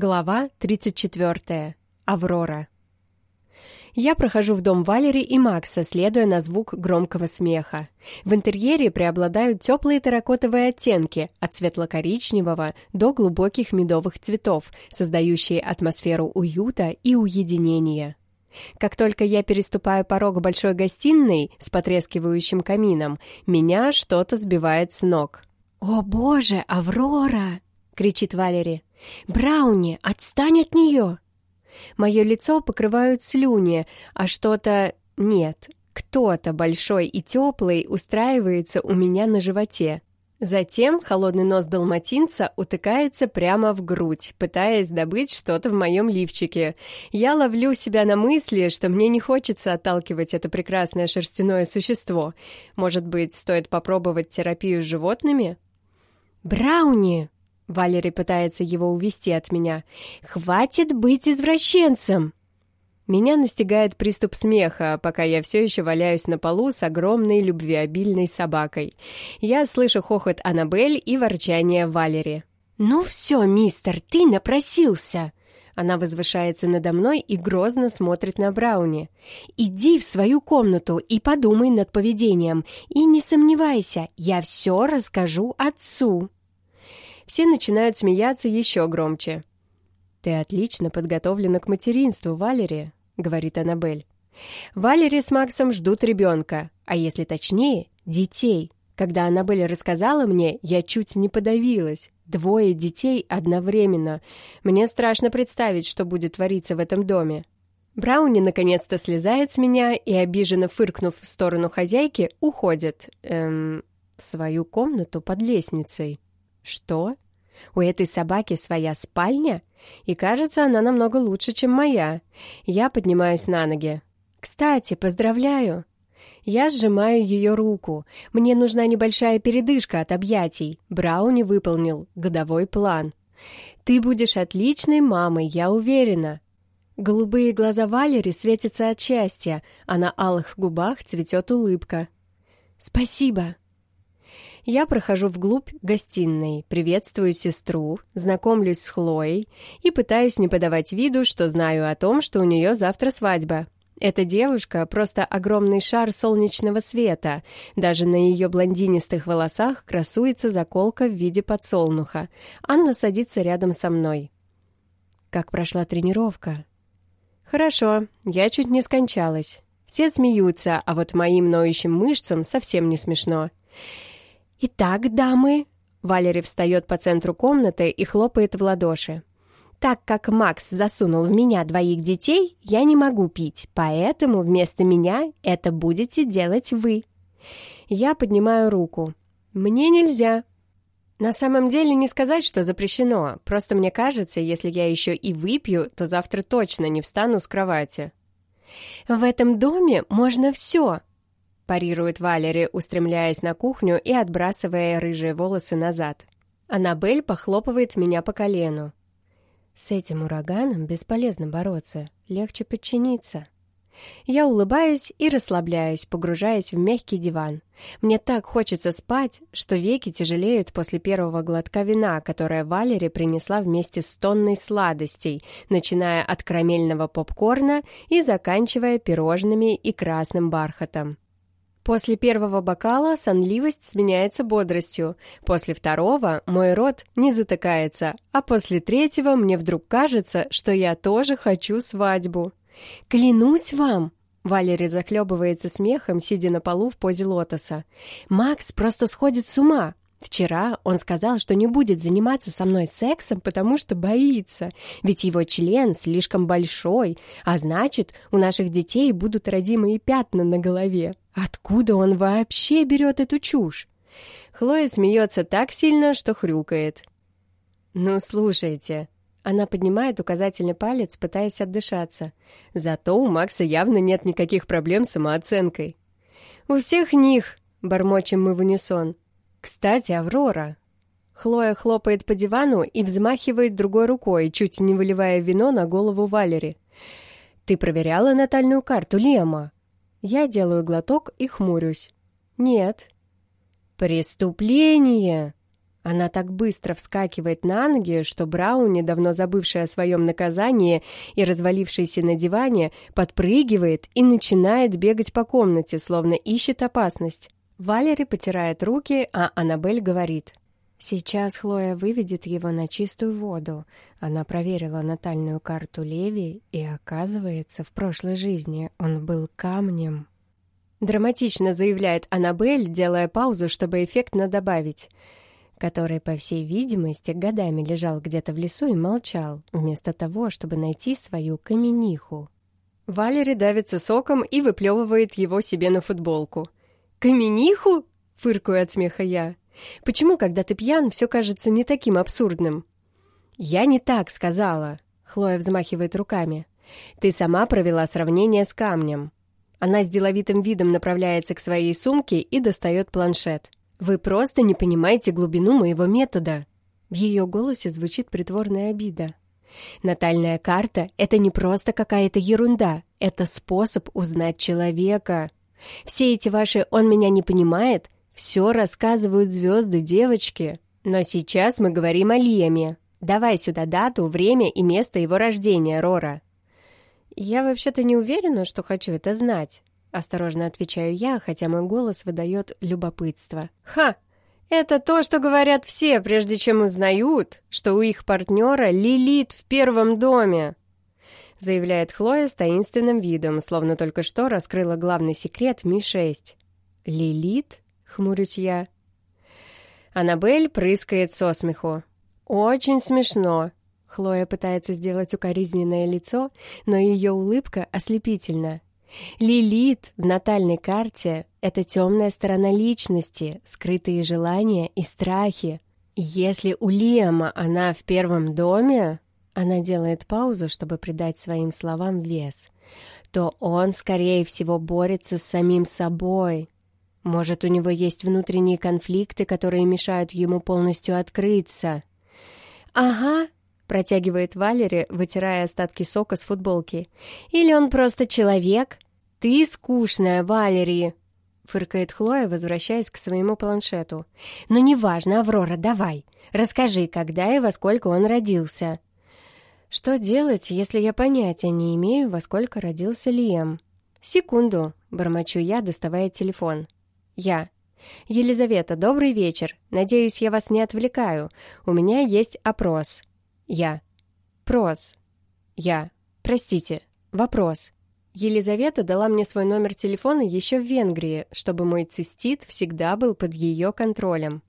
Глава 34. Аврора. Я прохожу в дом Валери и Макса, следуя на звук громкого смеха. В интерьере преобладают теплые терракотовые оттенки, от светло-коричневого до глубоких медовых цветов, создающие атмосферу уюта и уединения. Как только я переступаю порог большой гостиной с потрескивающим камином, меня что-то сбивает с ног. «О боже, Аврора!» — кричит Валери. «Брауни, отстань от нее!» Мое лицо покрывают слюни, а что-то... Нет, кто-то большой и теплый устраивается у меня на животе. Затем холодный нос далматинца утыкается прямо в грудь, пытаясь добыть что-то в моем лифчике. Я ловлю себя на мысли, что мне не хочется отталкивать это прекрасное шерстяное существо. Может быть, стоит попробовать терапию с животными? «Брауни!» Валери пытается его увести от меня. «Хватит быть извращенцем!» Меня настигает приступ смеха, пока я все еще валяюсь на полу с огромной любвеобильной собакой. Я слышу хохот Аннабель и ворчание Валери. «Ну все, мистер, ты напросился!» Она возвышается надо мной и грозно смотрит на Брауни. «Иди в свою комнату и подумай над поведением. И не сомневайся, я все расскажу отцу». Все начинают смеяться еще громче. «Ты отлично подготовлена к материнству, Валерия», — говорит Аннабель. Валерия с Максом ждут ребенка, а если точнее, детей. Когда Аннабель рассказала мне, я чуть не подавилась. Двое детей одновременно. Мне страшно представить, что будет твориться в этом доме. Брауни наконец-то слезает с меня и, обиженно фыркнув в сторону хозяйки, уходит. Эм, в свою комнату под лестницей. Что? У этой собаки своя спальня? И кажется, она намного лучше, чем моя. Я поднимаюсь на ноги. Кстати, поздравляю. Я сжимаю ее руку. Мне нужна небольшая передышка от объятий. Брауни выполнил годовой план. Ты будешь отличной мамой, я уверена. Голубые глаза Валери светятся от счастья, а на алых губах цветет улыбка. «Спасибо», я прохожу вглубь гостиной, приветствую сестру, знакомлюсь с Хлоей и пытаюсь не подавать виду, что знаю о том, что у нее завтра свадьба. Эта девушка — просто огромный шар солнечного света. Даже на ее блондинистых волосах красуется заколка в виде подсолнуха. Анна садится рядом со мной. Как прошла тренировка? Хорошо, я чуть не скончалась. Все смеются, а вот моим ноющим мышцам совсем не смешно. «Итак, дамы...» Валери встает по центру комнаты и хлопает в ладоши. «Так как Макс засунул в меня двоих детей, я не могу пить, поэтому вместо меня это будете делать вы». Я поднимаю руку. «Мне нельзя». На самом деле не сказать, что запрещено, просто мне кажется, если я еще и выпью, то завтра точно не встану с кровати. «В этом доме можно все», парирует Валери, устремляясь на кухню и отбрасывая рыжие волосы назад. Аннабель похлопывает меня по колену. С этим ураганом бесполезно бороться, легче подчиниться. Я улыбаюсь и расслабляюсь, погружаясь в мягкий диван. Мне так хочется спать, что веки тяжелеют после первого глотка вина, которое Валери принесла вместе с тонной сладостей, начиная от карамельного попкорна и заканчивая пирожными и красным бархатом. После первого бокала сонливость сменяется бодростью, после второго мой рот не затыкается, а после третьего мне вдруг кажется, что я тоже хочу свадьбу. «Клянусь вам!» Валери захлебывается смехом, сидя на полу в позе лотоса. «Макс просто сходит с ума. Вчера он сказал, что не будет заниматься со мной сексом, потому что боится, ведь его член слишком большой, а значит, у наших детей будут родимые пятна на голове. Откуда он вообще берет эту чушь? Хлоя смеется так сильно, что хрюкает. «Ну, слушайте». Она поднимает указательный палец, пытаясь отдышаться. Зато у Макса явно нет никаких проблем с самооценкой. «У всех них», — бормочем мы в унисон. «Кстати, Аврора». Хлоя хлопает по дивану и взмахивает другой рукой, чуть не выливая вино на голову Валери. «Ты проверяла натальную карту Лема?» Я делаю глоток и хмурюсь. «Нет». «Преступление!» Она так быстро вскакивает на ноги, что Брауни, давно забывший о своем наказании и развалившийся на диване, подпрыгивает и начинает бегать по комнате, словно ищет опасность. Валери потирает руки, а Аннабель говорит. «Сейчас Хлоя выведет его на чистую воду. Она проверила натальную карту Леви, и, оказывается, в прошлой жизни он был камнем». Драматично заявляет Аннабель, делая паузу, чтобы эффектно добавить который, по всей видимости, годами лежал где-то в лесу и молчал, вместо того, чтобы найти свою камениху. Валери давится соком и выплевывает его себе на футболку. «Камениху?» — фыркаю от смеха я. «Почему, когда ты пьян, все кажется не таким абсурдным?» «Я не так сказала», — Хлоя взмахивает руками. «Ты сама провела сравнение с камнем». Она с деловитым видом направляется к своей сумке и достает планшет. «Вы просто не понимаете глубину моего метода». В ее голосе звучит притворная обида. «Натальная карта — это не просто какая-то ерунда, это способ узнать человека. Все эти ваши «он меня не понимает» все рассказывают звезды девочки. Но сейчас мы говорим о Лиаме. Давай сюда дату, время и место его рождения, Рора». «Я вообще-то не уверена, что хочу это знать», Осторожно отвечаю я, хотя мой голос выдает любопытство. «Ха! Это то, что говорят все, прежде чем узнают, что у их партнера Лилит в первом доме!» Заявляет Хлоя с таинственным видом, словно только что раскрыла главный секрет Ми-6. «Лилит?» — хмурюсь я. Аннабель прыскает со смеху. «Очень смешно!» Хлоя пытается сделать укоризненное лицо, но ее улыбка ослепительна. Лилит в натальной карте — это темная сторона личности, скрытые желания и страхи. Если у Лиама она в первом доме, она делает паузу, чтобы придать своим словам вес, то он, скорее всего, борется с самим собой. Может, у него есть внутренние конфликты, которые мешают ему полностью открыться. «Ага», — протягивает Валери, вытирая остатки сока с футболки. «Или он просто человек, «Ты скучная, Валерий!» — фыркает Хлоя, возвращаясь к своему планшету. «Ну, неважно, Аврора, давай. Расскажи, когда и во сколько он родился». «Что делать, если я понятия не имею, во сколько родился Лиэм?» «Секунду», — бормочу я, доставая телефон. «Я». «Елизавета, добрый вечер. Надеюсь, я вас не отвлекаю. У меня есть опрос». «Я». «Прос». «Я». «Простите. Вопрос». Елизавета дала мне свой номер телефона еще в Венгрии, чтобы мой цистит всегда был под ее контролем.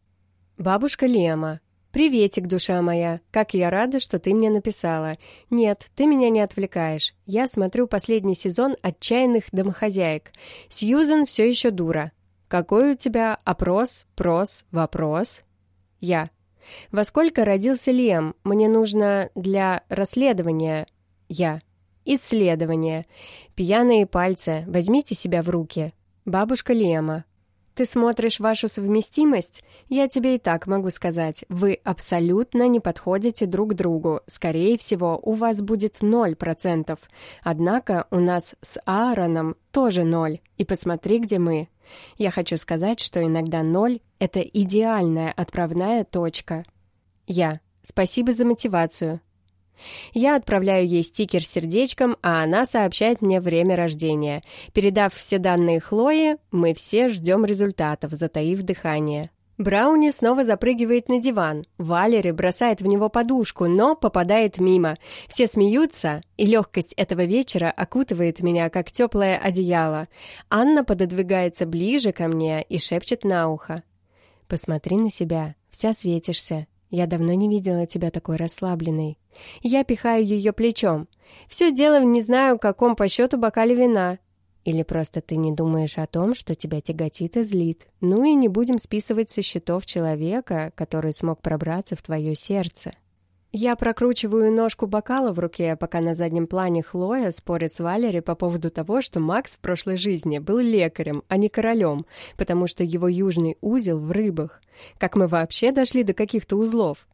Бабушка Лема. «Приветик, душа моя. Как я рада, что ты мне написала. Нет, ты меня не отвлекаешь. Я смотрю последний сезон «Отчаянных домохозяек». Сьюзен все еще дура. Какой у тебя опрос, прос, вопрос?» Я. «Во сколько родился Лем? Мне нужно для расследования...» Я. Исследование. Пьяные пальцы. Возьмите себя в руки. Бабушка Лема. Ты смотришь вашу совместимость? Я тебе и так могу сказать. Вы абсолютно не подходите друг другу. Скорее всего, у вас будет ноль процентов. Однако у нас с Аароном тоже ноль. И посмотри, где мы. Я хочу сказать, что иногда ноль — это идеальная отправная точка. Я. Спасибо за мотивацию. Я отправляю ей стикер с сердечком, а она сообщает мне время рождения. Передав все данные Хлое, мы все ждем результатов, затаив дыхание. Брауни снова запрыгивает на диван. Валери бросает в него подушку, но попадает мимо. Все смеются, и легкость этого вечера окутывает меня, как теплое одеяло. Анна пододвигается ближе ко мне и шепчет на ухо. «Посмотри на себя, вся светишься. Я давно не видела тебя такой расслабленной. Я пихаю ее плечом. Все дело в не знаю, каком по счету бокале вина. Или просто ты не думаешь о том, что тебя тяготит и злит. Ну и не будем списывать со счетов человека, который смог пробраться в твое сердце. Я прокручиваю ножку бокала в руке, пока на заднем плане Хлоя спорит с Валери по поводу того, что Макс в прошлой жизни был лекарем, а не королем, потому что его южный узел в рыбах. Как мы вообще дошли до каких-то узлов?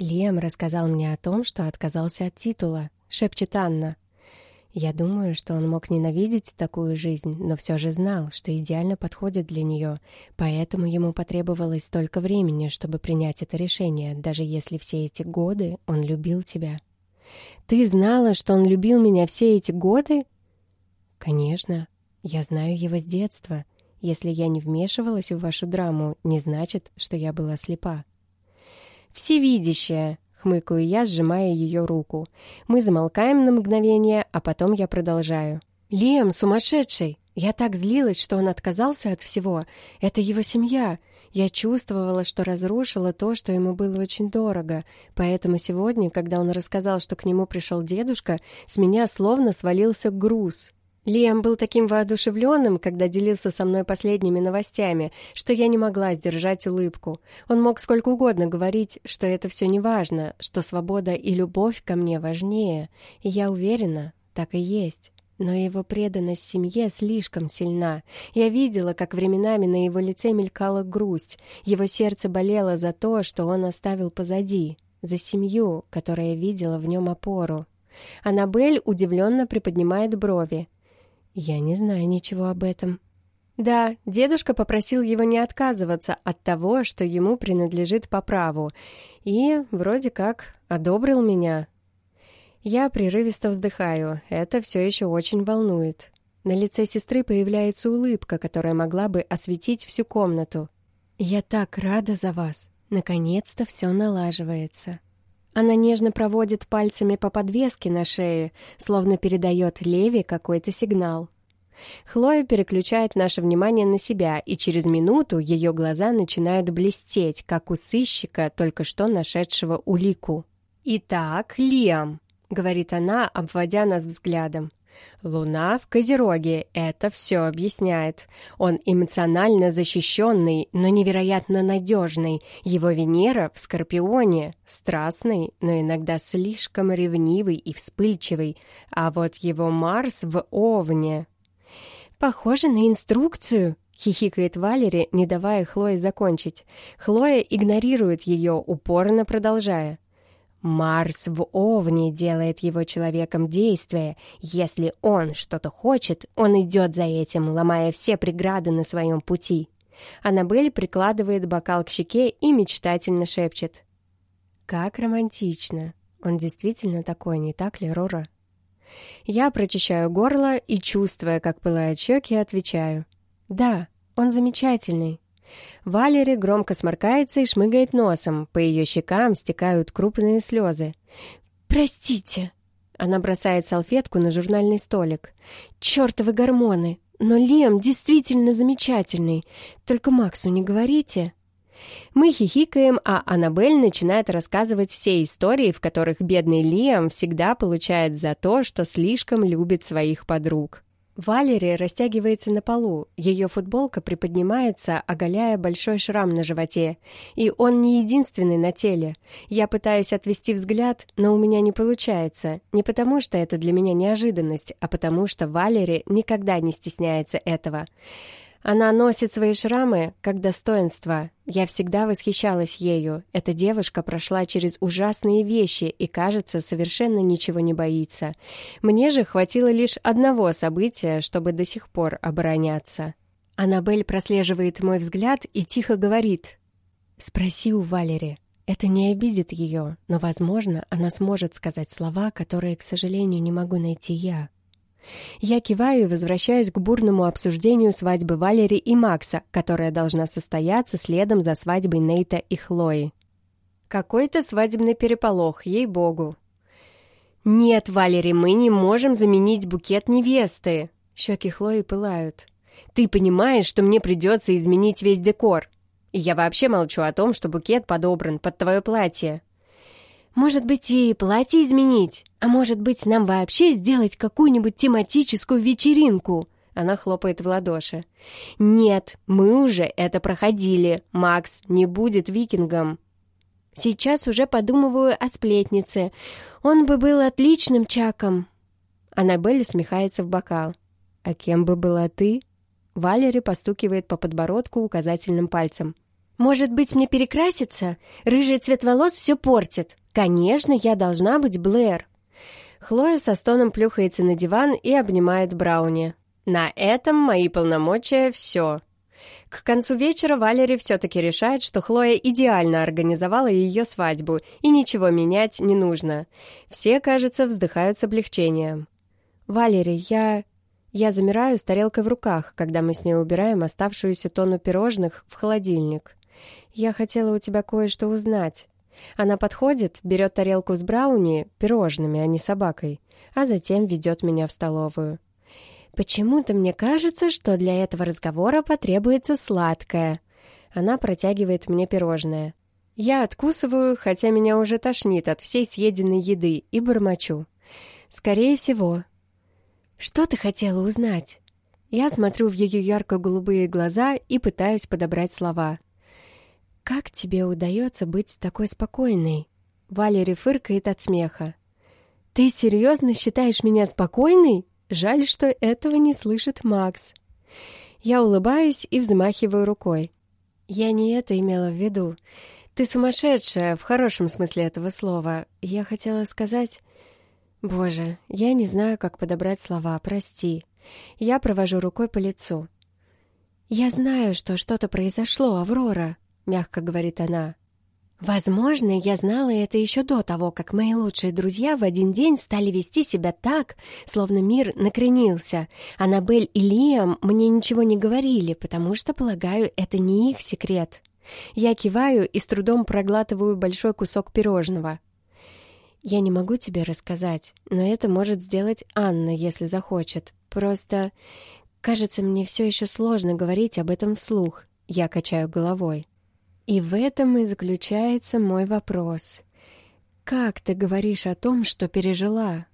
Лем рассказал мне о том, что отказался от титула, шепчет Анна. Я думаю, что он мог ненавидеть такую жизнь, но все же знал, что идеально подходит для нее, поэтому ему потребовалось столько времени, чтобы принять это решение, даже если все эти годы он любил тебя. «Ты знала, что он любил меня все эти годы?» «Конечно. Я знаю его с детства. Если я не вмешивалась в вашу драму, не значит, что я была слепа». «Всевидящая!» Хмыкаю я, сжимая ее руку. Мы замолкаем на мгновение, а потом я продолжаю. «Лиам сумасшедший! Я так злилась, что он отказался от всего. Это его семья. Я чувствовала, что разрушила то, что ему было очень дорого. Поэтому сегодня, когда он рассказал, что к нему пришел дедушка, с меня словно свалился груз. Лиам был таким воодушевленным, когда делился со мной последними новостями, что я не могла сдержать улыбку. Он мог сколько угодно говорить, что это все не важно, что свобода и любовь ко мне важнее, и я уверена, так и есть. Но его преданность семье слишком сильна. Я видела, как временами на его лице мелькала грусть. Его сердце болело за то, что он оставил позади, за семью, которая видела в нем опору. Аннабель удивленно приподнимает брови. Я не знаю ничего об этом. Да, дедушка попросил его не отказываться от того, что ему принадлежит по праву, и вроде как одобрил меня. Я прерывисто вздыхаю, это все еще очень волнует. На лице сестры появляется улыбка, которая могла бы осветить всю комнату. «Я так рада за вас! Наконец-то все налаживается!» Она нежно проводит пальцами по подвеске на шее, словно передает Леви какой-то сигнал. Хлоя переключает наше внимание на себя, и через минуту ее глаза начинают блестеть, как у сыщика, только что нашедшего улику. «Итак, Лиам», — говорит она, обводя нас взглядом, Луна в Козероге это все объясняет. Он эмоционально защищенный, но невероятно надежный. Его Венера в Скорпионе, страстный, но иногда слишком ревнивый и вспыльчивый. А вот его Марс в Овне. «Похоже на инструкцию», — хихикает Валери, не давая Хлое закончить. Хлоя игнорирует ее, упорно продолжая. Марс в Овне делает его человеком действия. Если он что-то хочет, он идет за этим, ломая все преграды на своем пути. Аннабель прикладывает бокал к щеке и мечтательно шепчет. «Как романтично! Он действительно такой, не так ли, Рора?» Я прочищаю горло и, чувствуя, как пылают щеки, отвечаю. «Да, он замечательный. Валери громко сморкается и шмыгает носом. По ее щекам стекают крупные слезы. «Простите!» Она бросает салфетку на журнальный столик. «Чёртовы гормоны! Но Лем действительно замечательный. Только Максу не говорите!» Мы хихикаем, а Аннабель начинает рассказывать все истории, в которых бедный Лиам всегда получает за то, что слишком любит своих подруг. Валерия растягивается на полу, ее футболка приподнимается, оголяя большой шрам на животе. И он не единственный на теле. Я пытаюсь отвести взгляд, но у меня не получается. Не потому, что это для меня неожиданность, а потому, что Валерия никогда не стесняется этого. Она носит свои шрамы как достоинство. Я всегда восхищалась ею. Эта девушка прошла через ужасные вещи и, кажется, совершенно ничего не боится. Мне же хватило лишь одного события, чтобы до сих пор обороняться. Аннабель прослеживает мой взгляд и тихо говорит. «Спроси у Валери. Это не обидит ее, но, возможно, она сможет сказать слова, которые, к сожалению, не могу найти я». Я киваю и возвращаюсь к бурному обсуждению свадьбы Валери и Макса, которая должна состояться следом за свадьбой Нейта и Хлои. Какой-то свадебный переполох, ей-богу. «Нет, Валери, мы не можем заменить букет невесты!» Щеки Хлои пылают. «Ты понимаешь, что мне придется изменить весь декор? И я вообще молчу о том, что букет подобран под твое платье. Может быть, и платье изменить? А может быть, нам вообще сделать какую-нибудь тематическую вечеринку?» Она хлопает в ладоши. «Нет, мы уже это проходили. Макс не будет викингом». «Сейчас уже подумываю о сплетнице. Он бы был отличным чаком». Аннабель усмехается в бокал. «А кем бы была ты?» Валери постукивает по подбородку указательным пальцем. «Может быть, мне перекраситься? Рыжий цвет волос все портит. Конечно, я должна быть Блэр». Хлоя со стоном плюхается на диван и обнимает Брауни. На этом мои полномочия все. К концу вечера Валери все-таки решает, что Хлоя идеально организовала ее свадьбу, и ничего менять не нужно. Все, кажется, вздыхают с облегчением. «Валери, я...» Я замираю с тарелкой в руках, когда мы с ней убираем оставшуюся тонну пирожных в холодильник. «Я хотела у тебя кое-что узнать». Она подходит, берет тарелку с брауни, пирожными, а не собакой, а затем ведет меня в столовую. «Почему-то мне кажется, что для этого разговора потребуется сладкое». Она протягивает мне пирожное. Я откусываю, хотя меня уже тошнит от всей съеденной еды, и бормочу. «Скорее всего». «Что ты хотела узнать?» Я смотрю в ее ярко-голубые глаза и пытаюсь подобрать слова. «Как тебе удается быть такой спокойной?» Валери фыркает от смеха. «Ты серьезно считаешь меня спокойной?» Жаль, что этого не слышит Макс. Я улыбаюсь и взмахиваю рукой. Я не это имела в виду. Ты сумасшедшая, в хорошем смысле этого слова. Я хотела сказать... Боже, я не знаю, как подобрать слова, прости. Я провожу рукой по лицу. «Я знаю, что что-то произошло, Аврора», — мягко говорит она. Возможно, я знала это еще до того, как мои лучшие друзья в один день стали вести себя так, словно мир накренился. Аннабель и Лиам мне ничего не говорили, потому что, полагаю, это не их секрет. Я киваю и с трудом проглатываю большой кусок пирожного. Я не могу тебе рассказать, но это может сделать Анна, если захочет. Просто, кажется, мне все еще сложно говорить об этом вслух. Я качаю головой. И в этом и заключается мой вопрос. Как ты говоришь о том, что пережила?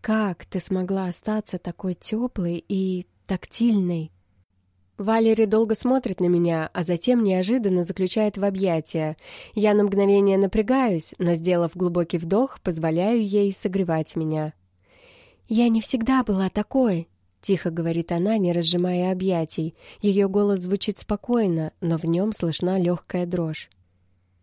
Как ты смогла остаться такой теплой и тактильной? Валери долго смотрит на меня, а затем неожиданно заключает в объятия. Я на мгновение напрягаюсь, но, сделав глубокий вдох, позволяю ей согревать меня. «Я не всегда была такой», — тихо говорит она, не разжимая объятий. Ее голос звучит спокойно, но в нем слышна легкая дрожь.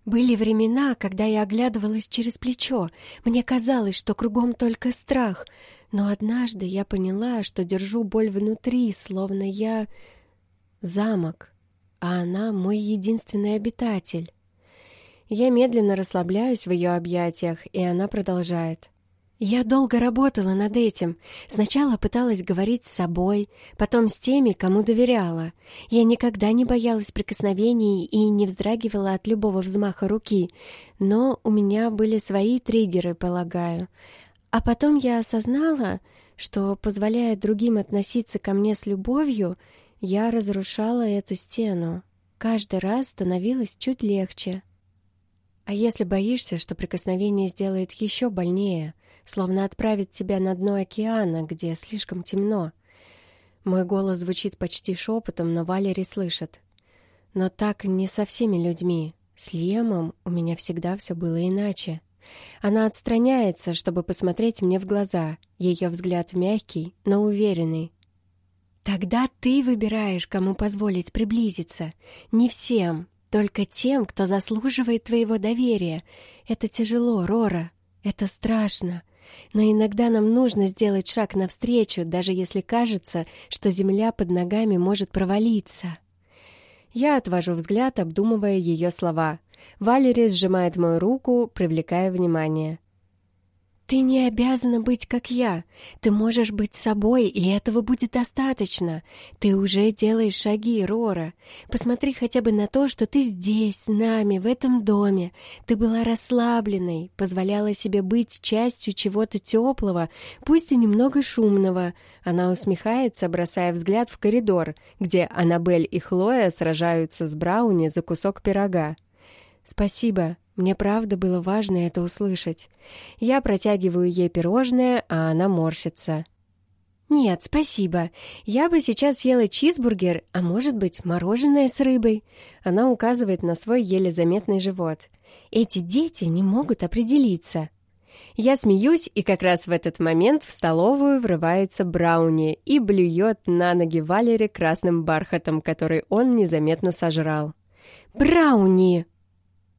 Были времена, когда я оглядывалась через плечо. Мне казалось, что кругом только страх. Но однажды я поняла, что держу боль внутри, словно я замок, а она мой единственный обитатель. Я медленно расслабляюсь в ее объятиях, и она продолжает. Я долго работала над этим. Сначала пыталась говорить с собой, потом с теми, кому доверяла. Я никогда не боялась прикосновений и не вздрагивала от любого взмаха руки, но у меня были свои триггеры, полагаю. А потом я осознала, что, позволяя другим относиться ко мне с любовью, я разрушала эту стену. Каждый раз становилось чуть легче. А если боишься, что прикосновение сделает еще больнее — словно отправит тебя на дно океана, где слишком темно. Мой голос звучит почти шепотом, но Валери слышит. Но так не со всеми людьми. С Лемом у меня всегда все было иначе. Она отстраняется, чтобы посмотреть мне в глаза. Ее взгляд мягкий, но уверенный. Тогда ты выбираешь, кому позволить приблизиться. Не всем, только тем, кто заслуживает твоего доверия. Это тяжело, Рора. Это страшно. Но иногда нам нужно сделать шаг навстречу, даже если кажется, что земля под ногами может провалиться. Я отвожу взгляд, обдумывая ее слова. Валерия сжимает мою руку, привлекая внимание. «Ты не обязана быть как я. Ты можешь быть собой, и этого будет достаточно. Ты уже делаешь шаги, Рора. Посмотри хотя бы на то, что ты здесь, с нами, в этом доме. Ты была расслабленной, позволяла себе быть частью чего-то теплого, пусть и немного шумного». Она усмехается, бросая взгляд в коридор, где Аннабель и Хлоя сражаются с Брауни за кусок пирога. «Спасибо», мне правда было важно это услышать. Я протягиваю ей пирожное, а она морщится. «Нет, спасибо. Я бы сейчас съела чизбургер, а может быть, мороженое с рыбой». Она указывает на свой еле заметный живот. «Эти дети не могут определиться». Я смеюсь, и как раз в этот момент в столовую врывается Брауни и блюет на ноги Валере красным бархатом, который он незаметно сожрал. «Брауни!»